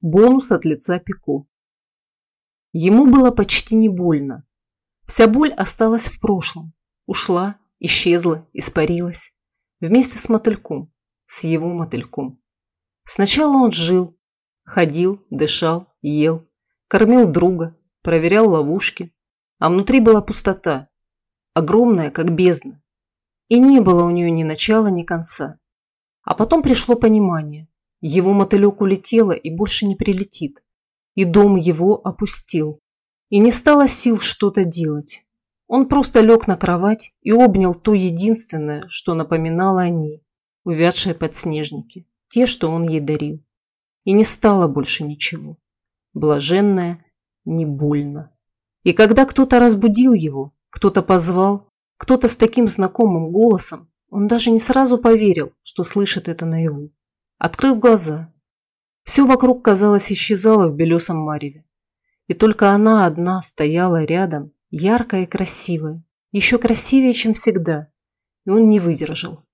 Бонус от лица Пико. Ему было почти не больно. Вся боль осталась в прошлом. Ушла, исчезла, испарилась. Вместе с мотыльком, с его мотыльком. Сначала он жил, ходил, дышал, ел, кормил друга, проверял ловушки, а внутри была пустота, огромная, как бездна. И не было у нее ни начала, ни конца. А потом пришло понимание. Его мотылек улетело и больше не прилетит. И дом его опустил. И не стало сил что-то делать. Он просто лег на кровать и обнял то единственное, что напоминало о ней. Увядшие подснежники. Те, что он ей дарил. И не стало больше ничего. Блаженное, не больно. И когда кто-то разбудил его, кто-то позвал, кто-то с таким знакомым голосом, он даже не сразу поверил, что слышит это наяву. Открыл глаза. Все вокруг, казалось, исчезало в белесом мареве. И только она одна стояла рядом, яркая и красивая, еще красивее, чем всегда. И он не выдержал.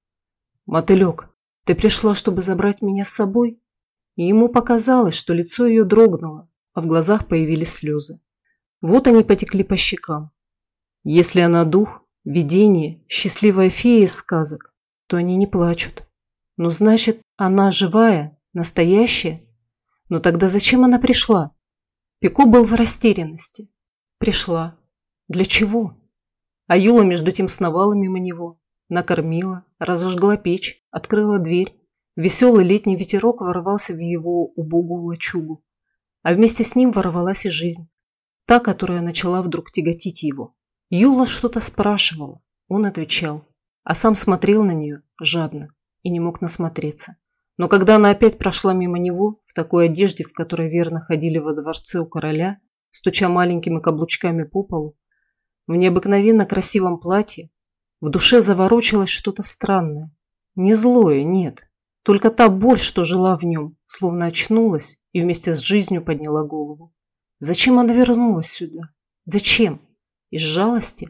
«Мотылек, ты пришла, чтобы забрать меня с собой?» И ему показалось, что лицо ее дрогнуло, а в глазах появились слезы. Вот они потекли по щекам. Если она дух, видение, счастливая фея из сказок, то они не плачут. Ну, значит, она живая, настоящая? Но тогда зачем она пришла? Пико был в растерянности. Пришла. Для чего? А Юла между тем сновала мимо него, накормила, разожгла печь, открыла дверь. Веселый летний ветерок ворвался в его убогую лачугу. А вместе с ним ворвалась и жизнь. Та, которая начала вдруг тяготить его. Юла что-то спрашивала, он отвечал, а сам смотрел на нее жадно и не мог насмотреться. Но когда она опять прошла мимо него, в такой одежде, в которой верно ходили во дворце у короля, стуча маленькими каблучками по полу, в необыкновенно красивом платье, в душе заворочилось что-то странное. Не злое, нет. Только та боль, что жила в нем, словно очнулась и вместе с жизнью подняла голову. Зачем она вернулась сюда? Зачем? Из жалости?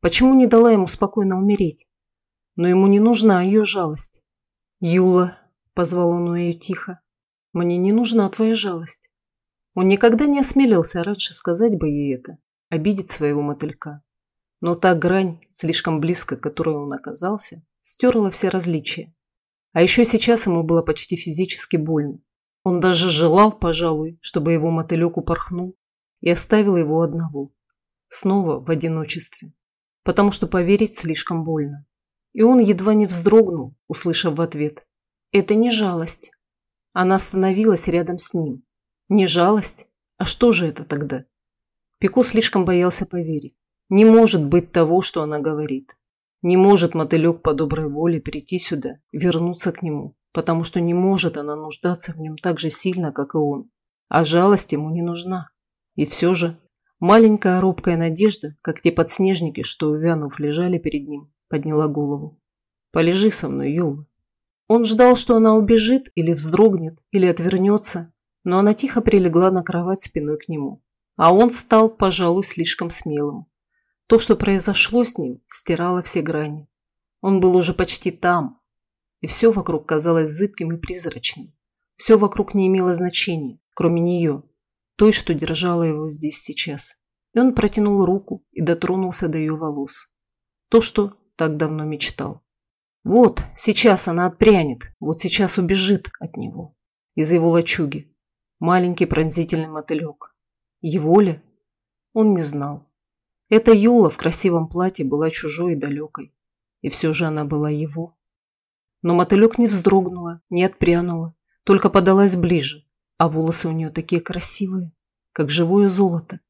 Почему не дала ему спокойно умереть? Но ему не нужна ее жалость. «Юла», – позвал он ее тихо, – «мне не нужна твоя жалость». Он никогда не осмелился раньше сказать бы ей это, обидеть своего мотылька. Но та грань, слишком близко к которой он оказался, стерла все различия. А еще сейчас ему было почти физически больно. Он даже желал, пожалуй, чтобы его мотылек упорхнул и оставил его одного. Снова в одиночестве. Потому что поверить слишком больно. И он едва не вздрогнул, услышав в ответ. «Это не жалость». Она остановилась рядом с ним. «Не жалость? А что же это тогда?» Пико слишком боялся поверить. Не может быть того, что она говорит. Не может мотылек по доброй воле прийти сюда, вернуться к нему, потому что не может она нуждаться в нем так же сильно, как и он. А жалость ему не нужна. И все же маленькая робкая надежда, как те подснежники, что, увянув, лежали перед ним, подняла голову. «Полежи со мной, Юла». Он ждал, что она убежит или вздрогнет, или отвернется, но она тихо прилегла на кровать спиной к нему. А он стал, пожалуй, слишком смелым. То, что произошло с ним, стирало все грани. Он был уже почти там, и все вокруг казалось зыбким и призрачным. Все вокруг не имело значения, кроме нее, той, что держала его здесь сейчас. И он протянул руку и дотронулся до ее волос. То, что так давно мечтал. Вот, сейчас она отпрянет, вот сейчас убежит от него. Из его лачуги. Маленький пронзительный мотылек. Его ли? Он не знал. Эта Юла в красивом платье была чужой и далекой. И все же она была его. Но мотылек не вздрогнула, не отпрянула, только подалась ближе, а волосы у нее такие красивые, как живое золото.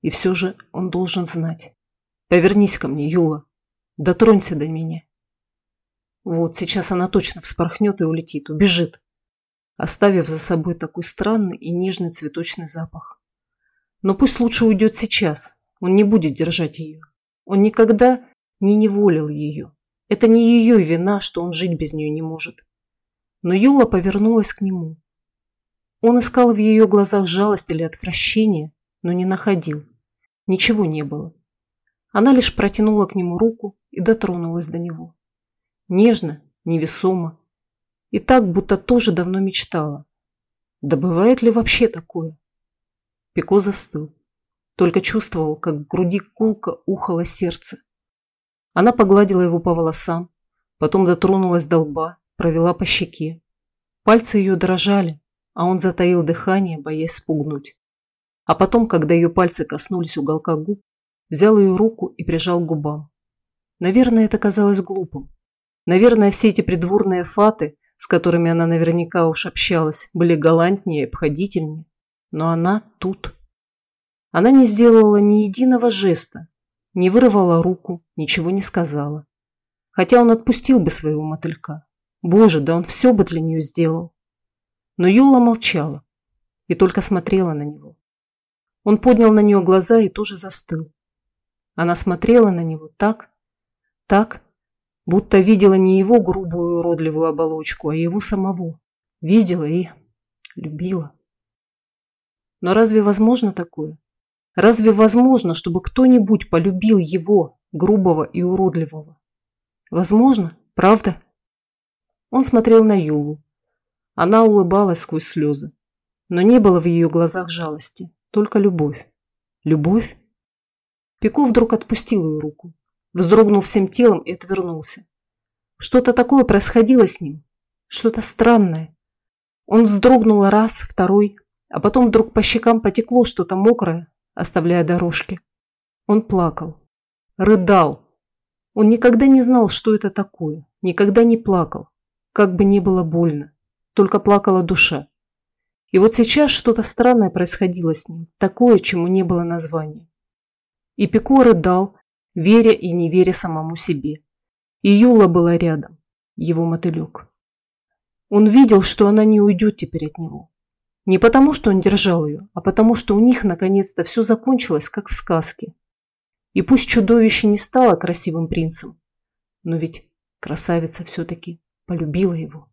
И все же он должен знать. Повернись ко мне, Юла, Дотронься до меня. Вот, сейчас она точно вспорхнет и улетит, убежит, оставив за собой такой странный и нежный цветочный запах. Но пусть лучше уйдет сейчас, он не будет держать ее. Он никогда не неволил ее. Это не ее вина, что он жить без нее не может. Но Юла повернулась к нему. Он искал в ее глазах жалость или отвращение, но не находил. Ничего не было. Она лишь протянула к нему руку и дотронулась до него. Нежно, невесомо. И так, будто тоже давно мечтала. Да бывает ли вообще такое? Пико застыл. Только чувствовал, как в груди кулка ухало сердце. Она погладила его по волосам, потом дотронулась до лба, провела по щеке. Пальцы ее дрожали, а он затаил дыхание, боясь спугнуть. А потом, когда ее пальцы коснулись уголка губ, взял ее руку и прижал к губам. Наверное, это казалось глупым. Наверное, все эти придворные фаты, с которыми она наверняка уж общалась, были галантнее и обходительнее. Но она тут. Она не сделала ни единого жеста, не вырвала руку, ничего не сказала. Хотя он отпустил бы своего мотылька. Боже, да он все бы для нее сделал. Но Юла молчала и только смотрела на него. Он поднял на нее глаза и тоже застыл. Она смотрела на него так, так, будто видела не его грубую уродливую оболочку, а его самого. Видела и любила. Но разве возможно такое? Разве возможно, чтобы кто-нибудь полюбил его, грубого и уродливого? Возможно, правда? Он смотрел на Юлу. Она улыбалась сквозь слезы. Но не было в ее глазах жалости, только любовь. Любовь? Пико вдруг отпустил ее руку, вздрогнул всем телом и отвернулся. Что-то такое происходило с ним, что-то странное. Он вздрогнул раз, второй, а потом вдруг по щекам потекло что-то мокрое, оставляя дорожки. Он плакал, рыдал. Он никогда не знал, что это такое, никогда не плакал, как бы ни было больно, только плакала душа. И вот сейчас что-то странное происходило с ним, такое, чему не было названия. И Пико рыдал, веря и не веря самому себе. И Юла была рядом, его мотылек. Он видел, что она не уйдет теперь от него. Не потому, что он держал ее, а потому, что у них наконец-то все закончилось, как в сказке. И пусть чудовище не стало красивым принцем, но ведь красавица все-таки полюбила его.